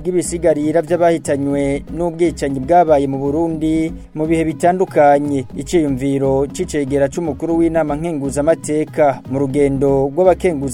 bw'ibisigarira by'abahitanywe n'ubwicanyi bwabaye mu burundi mu bihe bitandukanye icyiyumviro cy'icegera cy'umukuru w'inama nkenguzamateka mu rugendo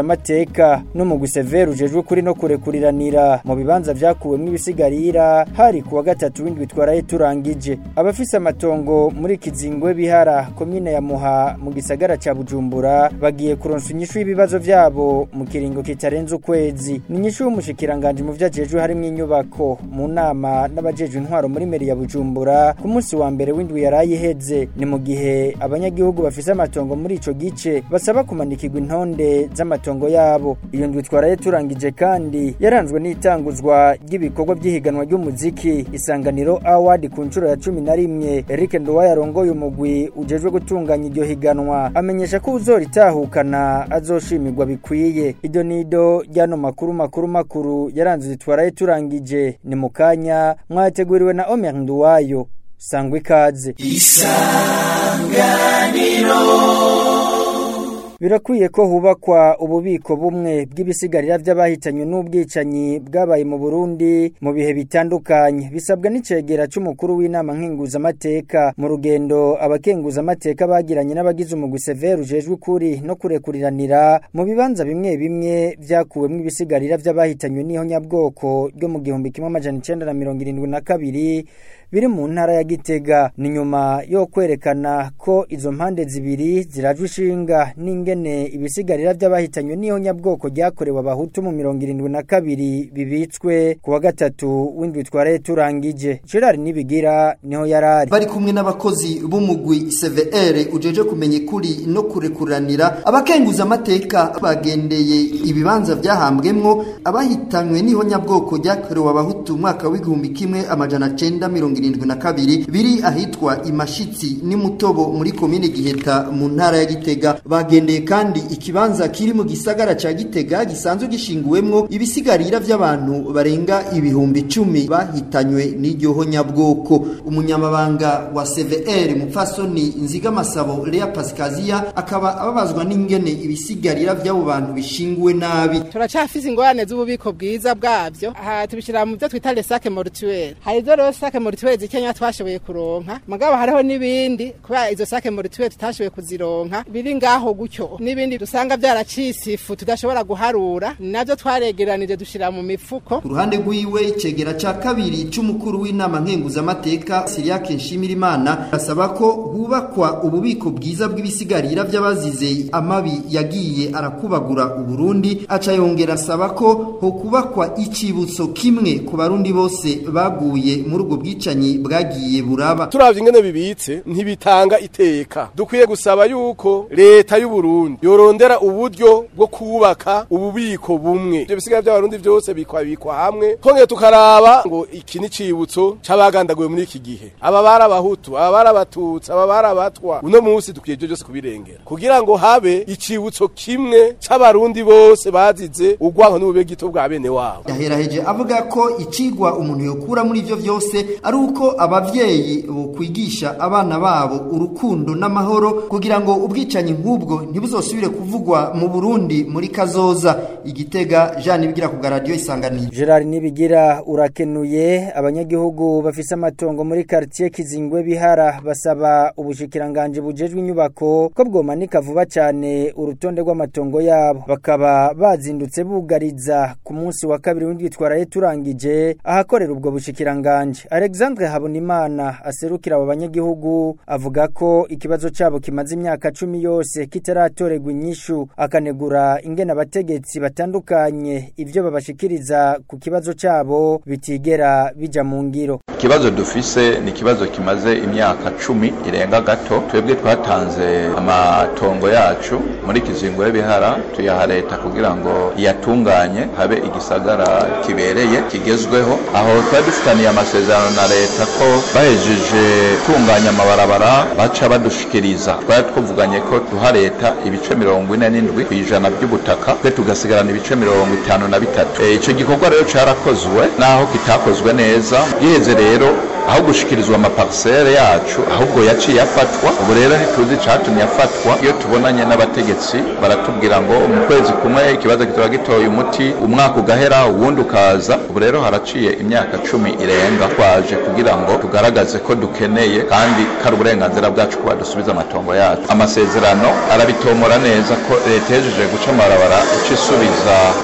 amateka no mu gusevera ujejwe rw'ukuri no kurekuriranira mu bibanza byakuwemo ibisigarira hari kuwa gatatu w'indwi twaraye turangije abafise amatongo muri kizingwe bihara komine ya muha mu gisagara cya bujumbura bagiye kuronsa inyishu y'ibibazo byabo mu kiringo kitarenze ukwezi ni inyishu y'umushikiranganje mu vyajejwe harimo inyubako mu nama n'abajejwe intwaro muri meri ya bujumbura ku munsi wa mbere w'indwi yaraye ni mu gihe abanyagihugu bafise amatongo muri ico gice basaba kumanikirwa intonde z'amatongo yabo iyo ndwi twaraye turangije kandi yaranzwe n'itanguzwa ry'ibikorwa by'ihiganwa ry'umuziki isanganiro award ku nshuro ya cumi na rimwe Eric Ndowa yarongoye umugwi ujejwe gutunganya iryo higanwa amenyesha ko itahukana azoshimirwa bikwiye iryo nido ryano makuru makuru makuru yaranze zitwaraye turangije ni mu kanya mwateguriwe na Omer Nduwayo sangwe ikaze isanganiro birakwiye ko hubakwa ububiko bumwe bw'ibisigarira by'abahitanywe n'ubwicanyi bwabaye mu Burundi mu bihe bitandukanye bisabwa n'icegera cy'umukuru w'inama nkinguzamateka mu rugendo abakenguzamateka bagiranye n'abagize umuguseveri ujejwe ukuri no kurekuriranira mu bibanza bimwe bimwe byakuwemo ibisigarira by'abahitanywe n'ihonyabwoko ryo mu gihumbi kimwe amajana icyenda na mirongo irindwi na kabiri biri mu ntara ya gitega ni nyuma yo kwerekana ko izo mpande zibiri zirajwe ishinga n'ingene ibisigarira by'abahitanywe n'iyo nyabwoko ryakorewe abahutu mu mirongo irindwi na kabiri bibitswe ku wa gatatu w'indwi twari turangije gerard nibigira niho yarari bari kumwe n'abakozi b'umugwi cvr ujeje kumenya kuri no kurekuranira abakenguza amateka bagendeye ibibanza byahambwemo abahitanywe n'iho nyabwoko ryakorewe abahutu mu mwaka w'igihumbi kimwe amajana cyenda mirongo irindwi na kabiri biri ahitwa ni Mutobo muri komine giheta mu ntara ya gitega bagendeye kandi ikibanza kiri mu gisagara ca gitega gisanzwe gishinguwemwo ibisigarira by'abantu barenga ibihumbi icumi bahitanywe n'iryo honyabwoko umunyamabanga wa cvr mupfasoni nzigamasabo lea pasikaziya akaba ababazwa n'ingene ibisigarira by'abo bantu bishinguwe nabi turacafize ingorane z'ububiko bwiza bwabyo aha tubishyira mu byo twita resake mortuaire hari izo resake mortuaire kwezi kenya twashoboye kuronka mugabo hariho n'ibindi kubera izo sake muri twe tutashoboye kuzironka biri ngaho gutyo n'ibindi dusanga byaracisifu tudashobora guharura nabyo twaregeranije dushira mu mifuko ku ruhande rw'iwe icegera ca kabiri cy'umukuru w'inama nkenguzamateka Siriake Nshimirimana asaba ko hubakwa ububiko bwiza bw'ibisigarira by'abazize amabi yagiye arakubagura uburundi aca yongera asaba ko hokubakwa ikibutso kimwe ku barundi bose baguye muri ubwo bwicanyi butandukanye bwagiye buraba turavye ingene bibitse ntibitanga iteka dukwiye gusaba yuko leta y'u Burundi yorondera uburyo bwo kubaka ububiko bumwe ibyo bisigaye by'abarundi byose bikwabikwa hamwe twongeye tukaraba ngo iki ni cibutso cabagandaguye muri iki gihe aba barabahutu aba barabatutsi aba barabatwa uno munsi dukwiye byo byose kubirengera kugira ngo habe icibutso kimwe c'abarundi bose bazize ugwaho n'ubube gito bwa bene wabo yaheraheje avuga ko icigwa umuntu yokura muri ivyo vyose ari uko ababyeyi bokwigisha abana babo urukundo n'amahoro kugira ngo ubwicanyi nk'ubwo ntibuzosubire kuvugwa mu Burundi muri kazoza igitega Jean Nibigira ku radio isanganiye Gerard Nibigira urakenuye abanyagihugu bafise amatongo muri quartier Kizingwe bihara basaba ubushikiranganje bujejwe inyubako ko Manika vuba cyane urutonde rw'amatongo yabo bakaba bazindutse bugariza ku munsi wa kabiri w'indwitwaraye turangije ahakorera ubwo bushikiranganje Alexander Alexandre Habonimana aserukira abo banyagihugu avuga ko ikibazo cyabo kimaze imyaka cumi yose kitaratorerwa inyishu akanegura ingena abategetsi batandukanye ibyo babashikiriza ku kibazo cyabo bitigera bijya mu ngiro ikibazo dufise ni ikibazo kimaze imyaka cumi irenga gato twebwe twatanze amatongo yacu muri kizingo y'ibihara tuyaha leta kugira ngo iyatunganye habe igisagara kibereye kigezweho aho twari dufitaniye amasezerano na leta leta ko bahejeje gutunganya amabarabara baca badushikiriza twari twuvuganye ko duha leta ibice mirongo ine n'indwi ku ijana by'ubutaka twe tugasigarana ibice mirongo itanu na bitatu eh, icyo gikorwa rero cyarakozwe naho kitakozwe neza giheze rero aho gushikirizwa amaparisere yacu ahubwo yaciye afatwa ubu rero ntituzi icatumye afatwa iyo tubonanye n'abategetsi baratubwira ngo mu kwezi kumwe ikibazo kitaba gitoye umuti umwaka ugahera uwundi ukaza ubu rero haraciye imyaka cumi irenga twaje kugira ngo tugaragaze ko dukeneye kandi kari uburenganzira bwacu kuba dusubiza amatongo yacu amasezerano arabitomora neza ko leta yejeje guca amabarabara ica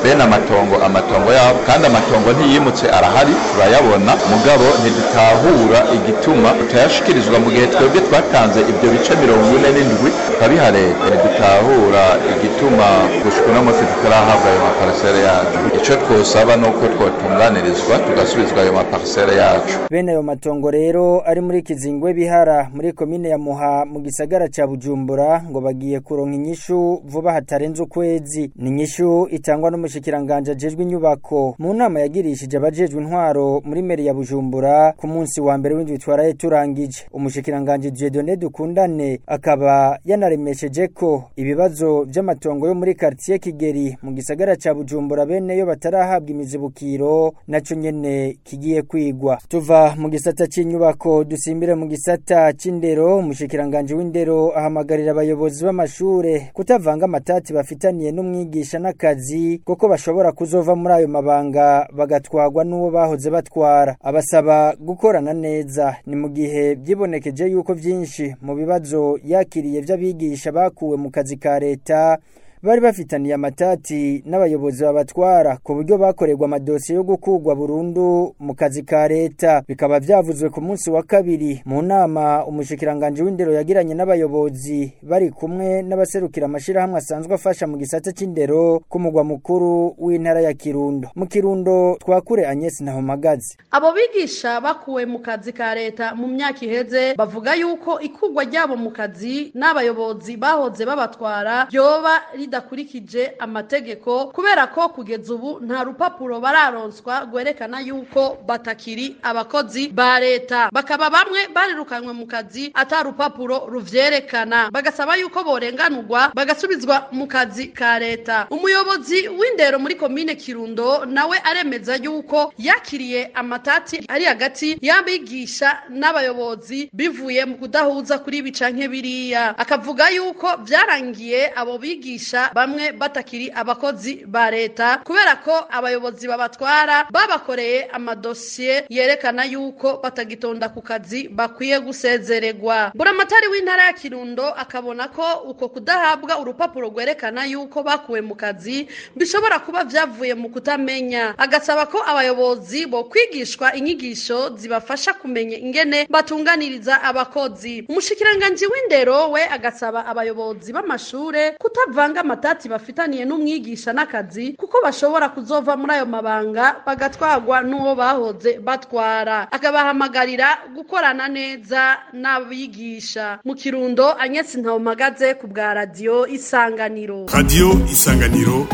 bene amatongo amatongo yabo kandi amatongo ntiyimutse arahari turayabona mugabo ntidutahu ntituzabura igituma utayashyikirizwa mu gihe twebwe twatanze ibyo bice mirongo ine n'indwi bikaba bihareba eh, dutahura igituma gushwa n'amafi tutarahabwa ayo maparisere yacu icyo twosaba ni uko twatunganirizwa tugasubizwa ayo maparisere yacu bene ayo matongo rero ari muri kizingwe bihara muri komine ya muha mu gisagara cya bujumbura ngo bagiye kuronka inyishu vuba hatarenze ukwezi ni inyishu itangwa n'umushikiranganje ajejwe inyubako mu nama yagirishije abajejwe intwaro muri meri ya bujumbura ku munsi wa mbere w'indwi twaraye turangije umushikiranganje Dj Done Dukundane akaba yanaremesheje ko ibibazo by'amatongo yo muri quartier Kigeri mu gisagara ca Bujumbura bene yo batarahabwa imizibukiro naco nyene kigiye kwigwa tuva mu gisata cy'inyubako dusimbire mu gisata c'indero mushikiranganje w'indero ahamagarira abayobozi b'amashure kutavanga amatati bafitaniye n'umwigisha n'akazi kuko bashobora kuzova muri ayo mabanga bagatwagwa n'uwo bahoze batwara abasaba gukorana neza ni mu gihe byibonekeje yuko byinshi mu bibazo yakiriye by'abigisha bakuwe mu kazi ka leta bari bafitaniye amatati n'abayobozi babatwara ku buryo bakorerwa amadosiye yo gukugwa burundu mu kazi ka leta bikaba byavuzwe ku munsi wa kabiri mu nama umushikiranganje w'indero yagiranye n'abayobozi bari kumwe n'abaserukira amashyirahamwe asanzwe afasha mu gisata c'indero k’umugwa mukuru w'intara ya Kirundo mu Kirundo twakure Agnes Nahomagazi abo bigisha bakuwe mu kazi ka leta mu myaka iheze bavuga yuko ikugwa ryabo mu kazi n'abayobozi bahoze babatwara byoba bidakurikije amategeko kubera ko kugeza ubu nta rupapuro bararonswa rwerekana yuko batakiri abakozi ba leta bakaba bamwe barirukanywe mu kazi ata rupapuro ruvyerekana bagasaba yuko borenganurwa bagasubizwa mu kazi ka leta umuyobozi w'indero muri komine kirundo nawe aremeza yuko yakiriye amatati ari hagati y'abigisha n'abayobozi bivuye mu kudahuza kuri bica canke biriya akavuga yuko byarangiye abo bigisha bakoresha bamwe batakiri abakozi ba leta kubera ko abayobozi babatwara babakoreye amadosiye yerekana yuko batagitonda ku kazi bakwiye gusezeregwa buramatari w'intara ya kirundo akabona ko uko kudahabwa urupapuro rwerekana yuko bakuwe mu kazi bishobora kuba byavuye mu kutamenya agasaba ko abayobozi bo kwigishwa inyigisho zibafasha kumenya ingene batunganiriza abakozi umushikiranganji w'indero we agasaba abayobozi b’amashuri kutavanga amatati bafitaniye n'umwigisha n'akazi kuko bashobora kuzova muri ayo mabanga bagatwagwa n'uwo bahoze batwara akabahamagarira gukorana neza n'abigisha mu kirundo anyetse ntawumagaze ku bwa radiyo isanganiro radiyo isanganiro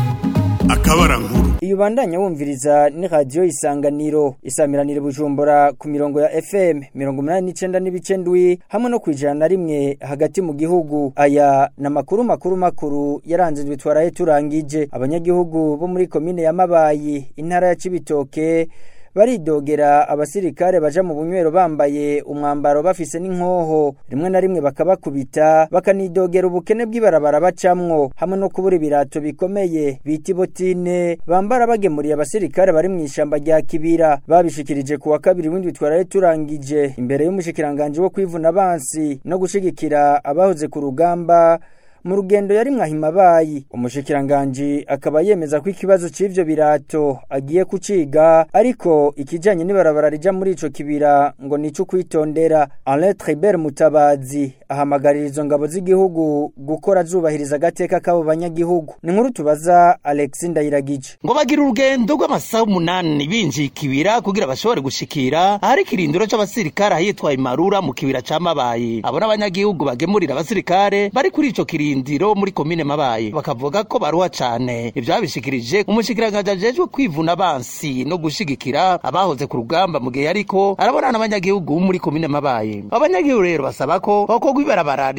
akabara nkuru iyo ubandanya wumviriza ni radiyo isanganiro isamiranire bujumbura ku mirongo ya fm mirongo umunani n'icyenda n'ibice ndwi hamwe no ku na rimwe hagati mu gihugu aya ni amakuru makuru makuru yaranze inzu bitwaraye turangije abanyagihugu bo muri komine ya mabayi intara ya kibitoke baridogera abasirikare baja mu bunywero bambaye umwambaro bafise n'inkoho rimwe na rimwe bakabakubita bakanidogera ubukene bw'ibarabara bacamwo hamwe no kubura ibirato bikomeye bita ibotine bambara bagemuriye abasirikare bari mu ishyamba rya kibira babishikirije kuwa kabiri w'indwi twaraye turangije imbere y'umushikiranganje wo kwivuna abansi no gushigikira abahoze ku rugamba mu rugendo yari mwahimabayi umushikiranganji akaba yemeza ko ikibazo cy’ibyo birato agiye kuciga ariko ikijyanye n'ibarabara rijya muri icyo kibira ngo nico kwitondera Alain Mutabazi ahamagarira izo ngabo z'igihugu gukora zubahiriza agateka kabo banyagihugu ni nkuru tubaza Alexis Ndayiragije ngo bagira urugendo rw'amasaha umunani binjiye ikibira kugira bashobore gushikira ahari ikirindiro cy’abasirikare ahitwa Imarura mu kibira ca abona abanyagihugu bagemurira abasirikare bari kuri icyo kirindiro Shingiro muri komine Mabaye bakavuga ko baruha cane ivyabishikirije umushikiranganje ajejwe kwivuna abansi no gushigikira abahoze ku rugamba mu gihe ariko araborana abanyagihugu muri komine Mabaye. abanyagihugu rero basaba ko bakorwa ibarabara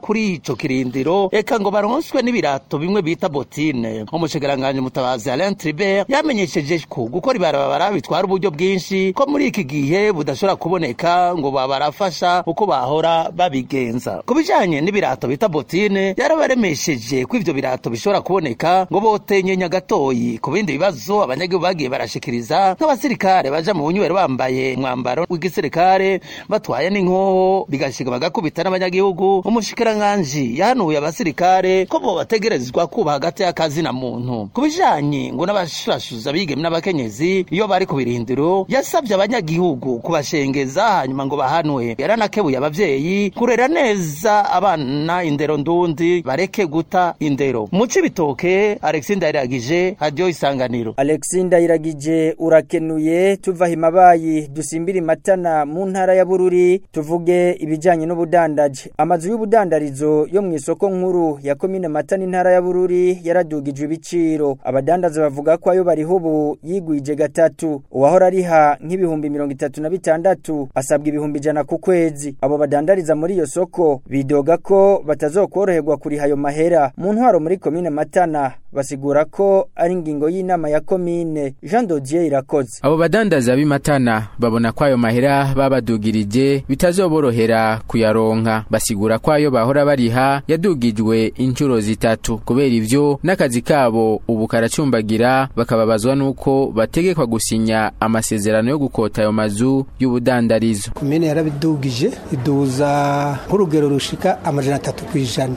kuri icyo kirindiro eka ngo baronswe n'ibirato bimwe bita botine umushikiranganje mutabazi Alain Tribert yamenyesheje ko gukora ibarabara bitwara uburyo bwinshi ko muri iki gihe budashobora kuboneka ngo babarafasha uko bahora babigenza kubijanye n'ibirato bita botine yarabaremesheje ko ibyo birato bishobora kuboneka ngo botenyenya gatoyi ku bindi bibazo abanyagihugu bagiye barashikiriza nk'abasirikare baja mu bunywero bambaye umwambaro w'igisirikare batwaye n'inkoho bigashiga bagakubita n'abanyagihugu umushikiranganji yahanuye abasirikare ko bobategerezwa kuba hagati y'akazi na muntu ku bijanye ngo n'abashurashuza abigeme n'abakenyezi iyo bari ku birindiro yasabye abanyagihugu kubashengeza hanyuma ngo bahanwe yaranakebuye ababyeyi kurera neza abana indero ndundi bareke guta indero muci bitoke Alexis Ndayiragije hadiyo isanganiro Alexis Ndayiragije urakenuye tuva himabayi dusimbira matana mu ntara ya Bururi tuvuge ibijanye n'ubudandaje amazu y'ubudandarizo yo mu isoko nkuru ya komine matana intara ya Bururi yaradugije ibiciro abadandaza bavuga ko ayo bariho ubu yigwije gatatu uwahora ariha nk'ibihumbi mirongo itatu na bitandatu asabwa ibihumbi ijana ku kwezi abo badandariza muri iyo soko bidoga ko batazokoroherwa kuriha ayo mahera mu ntwaro muri komine matana basigura ko ari ingingo y'inama ya komine Jean Dodier irakoze abo badandaza b'imatana babona ko ayo mahera babadugirije bitazoborohera kuyaronka basigura ko ayo bahora bariha yadugijwe inshuro zitatu kubera ivyo n'akazi kabo ubu karacumbagira bakababazwa nuko bategekwa gusinya amasezerano yo gukota ayo mazu y'ubudandarizo komine yarabidugije iduza nk'urugero rushika amajana atatu ku ijana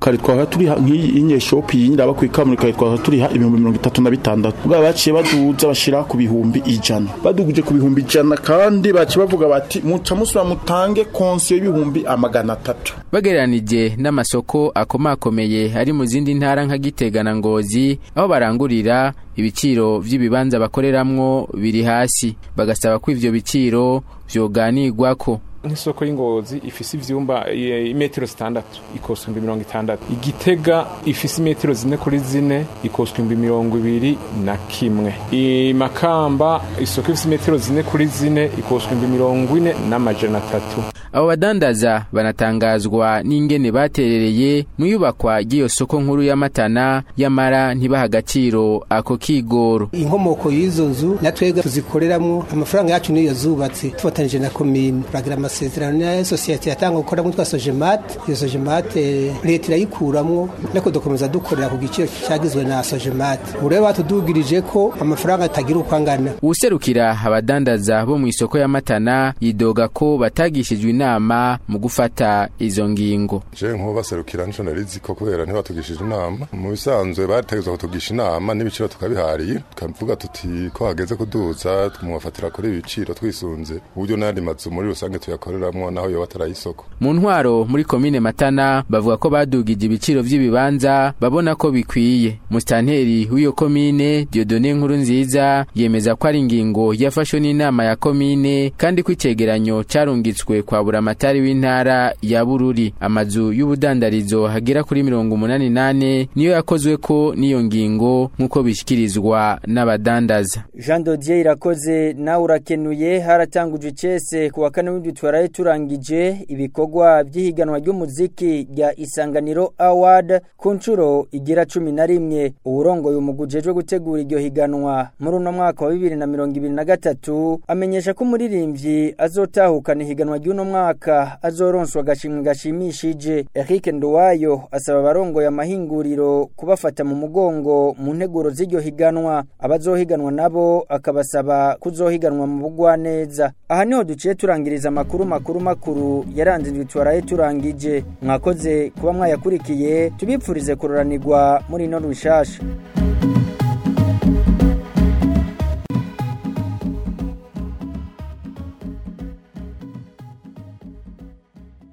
kare twaba turiha nk'iyi nyeshopu iyi nyirabakwiye kaburimbo kare twaba ibihumbi mirongo itatu na bitandatu baciye baduza bashyira ku bihumbi ijana baduguje ku bihumbi ijana kandi baciye bavuga bati muca musura mutange konsiyo y'ibihumbi amagana atatu bagereranije n'amasoko akomakomeye ari mu zindi ntara nka gitega ngozi aho barangurira ibiciro by'ibibanza bakoreramwo biri hasi bagasaba ko ivyo biciro vyoganirwako nk'isoko y'ingozi ifise ivyumba imetero zitandatu ikoswa ibihumbi mirongo itandatu igitega ifise imetero zine kuri zine ikoswa imbi mirongo ibiri na kimwe imakamba isoko ifise imetero zine kuri zine ikoswa imbi mirongo ine n'amajana atatu abo badandaza banatangazwa n'ingene baterereye mu yubakwa soko nkuru ya matana yamara ntibaha ako kigoro inkomoko y'izo nzu natwega tuzikoreramo amafaranga yacu niyo zubatse tufatanyije na komine turagira amasezerano na sosiyete yatanga gukoramo twa sojemate iyo sojemate eh, leta irayikuramwo ariko dukomeza dukorera ku giciro cyagizwe na sojemate ubu batudugirije ko amafaranga atagira uko angana uwuserukira abadandaza bo mu isoko ya matana yidoga ko batagishijwe inama inama mu gufata izo ngingo je nk'ubaserukira nico narizi ko kubera ntibatugishije inama mu bisanzwe bategezwa kutugisha inama n'ibiciro tukabihariye tukavuga tuti ko hageze kuduza tumubafatira kuri ibiciro twisunze uburyo n'andi mazu muri rusange tuyakoreramwo naho yoba atarayisoko mu ntwaro muri komine matana bavuga ko badugije ibiciro by'ibibanza babona ko bikwiye mustanteri w'iyo komine Dieudonne nkuru nziza yemeza ko ari ingingo yafashwe n'inama ya komine kandi ko icegeranyo carungitswe kwa kaburamatari w'intara ya bururi amazu y'ubudandarizo hagera kuri mirongo umunani nane niyo yakozwe ko n'iyo ngingo nk'uko bishyikirizwa n'abadandaza jean dodier irakoze nawe urakenuye haratanguje icese ku kane w'indwi twaraye turangije ibikorwa by'ihiganwa ry'umuziki rya isanganiro award ku nshuro igira cumi na rimwe uwurongoye umugujejwe gutegura iryo higanwa muri uno mwaka wa bibiri na mirongo ibiri na gatatu amenyesha ko umuririmbyi azotahukana ihiganwa ry'uno mwaka mwaka azoronswa agashimwe gashimishije Eric Nduwayo asaba abarongoye amahinguriro kubafata mu mugongo mu nteguro z'iryo higanwa abazohiganwa nabo akabasaba kuzohiganwa mu bugwa neza aha niho duciye turangiriza amakuru makuru makuru yaranze ndwitwaraye turangije mwakoze kuba mwayakurikiye tubipfurize kuroranirwa muri ino rushasha